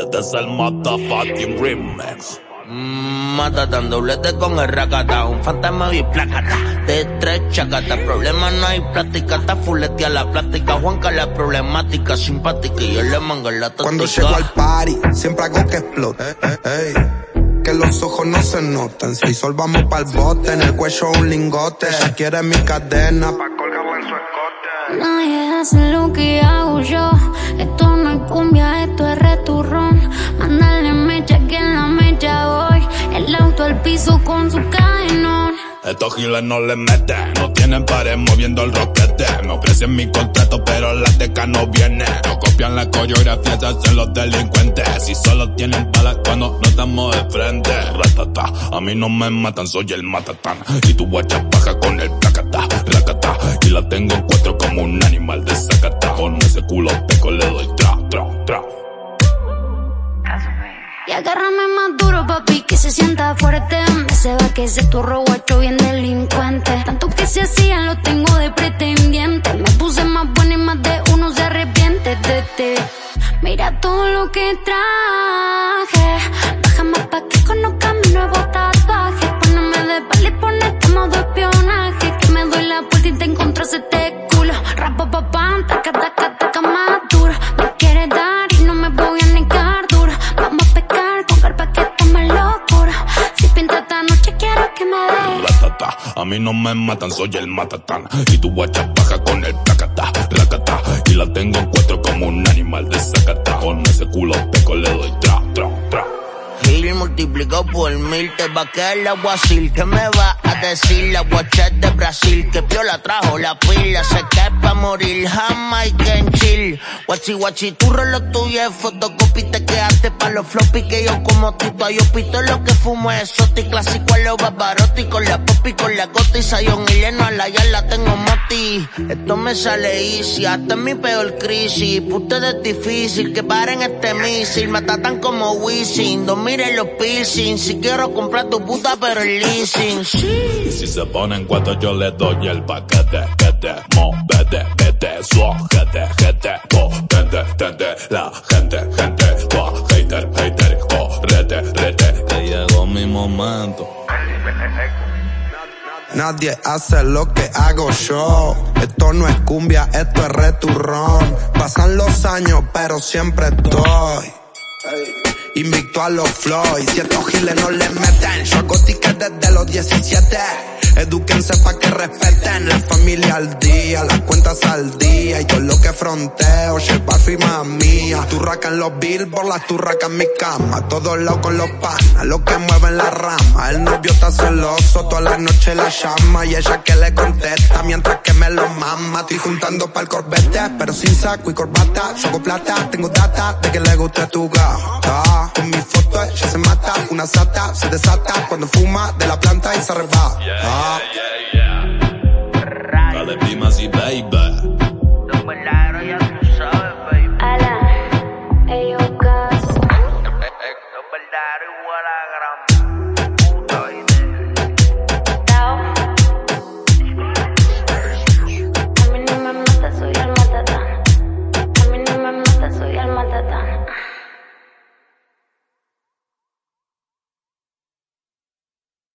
Este es el motherfucking remix. Mata doblete con el racata, un fantasma y placata. De tres chacata, problema no hay práctica, está fuletea la plástica. Juanca la problemática, simpática y yo le manga la táctica. Cuando llego al party, siempre hago que explote. Que los ojos no se noten. Si sol vamos pa'l bote, en el cuello un lingote. Ella quiere mi cadena pa' colgarla en su escote. Nadie hace al piso con su cadenón. Estos giles no le meten, no tienen pared moviendo el roquete. Me ofrecen mi contrato, pero la teca no viene. No copian la coreografía, se hacen los delincuentes. Y solo tienen balas cuando no estamos de frente. Ratata, a mí no me matan, soy el matatán. Y tu guacha baja con el placata, racata. Y la tengo en cuatro como un animal de sacata. Con ese culo peco le doy tra, tra, tra. Y agárrame más duro, papi, que se sienta que ese turro guacho bien delincuente. Tanto que se hacían, lo tengo de pretendiente. Me puse más buena y más de uno se arrepiente de ti. Mira todo lo que traje. Bájame pa' que conozca mi nuevo tatuaje. Póneme de pala y ponete modo espionaje. Que me doy la vuelta y te encontré este culo. Rapa pa' mí no me matan, soy el matatán. Y tu guacha baja con el placata, racata. Y la tengo en cuatro como un animal de sacata. Con ese culo peco le doy tra, tra, tra. Gil multiplicado por mil te va a quedar el aguacil. ¿Qué me va a decir la guacha de Brasil? Que piola trajo la pila, se cae pa' morir. Jamaican chill. Guachi guachi, tu lo tuyo es fotocopy. Te quedaste pa' los floppy que yo como tito. Yo pito lo que fumo es exotic, clásico a los barbarotti. Con la popi, con la gota y sayón y lleno a la ya la tengo Esto me sale easy, hasta en mi peor crisis. Puta es difícil que paren este misil. Me tratan como Wisin, no miren los piercings. Si quiero comprar tu puta, pero el leasing. Y si se ponen cuatro yo le doy el paquete, vete, mo, vete, vete, suajete, jete, po, tente, tente, la gente, gente, Nadie hace lo que hago yo. Esto no es cumbia, esto es returrón. Pasan los años, pero siempre estoy. Invicto a los Floyd, si estos giles no le meten. Yo hago desde los 17. Edúquense pa' que respeten la familia al día, las cuentas al día. Y todo lo que fronteo, lleva firma mía. Turraca en los billboards, las turracas en mi cama. Todos lados con los panas, los que mueven la rama. El novio está celoso, toda la noche la llama. Y ella que le contesta mientras que me lo mama. Estoy juntando pa'l corbete, pero sin saco y corbata. Hago plata, tengo data de que le guste tu gata. Con mi foto ella se mata, una sata se desata cuando fuma de la planta y se arrebata.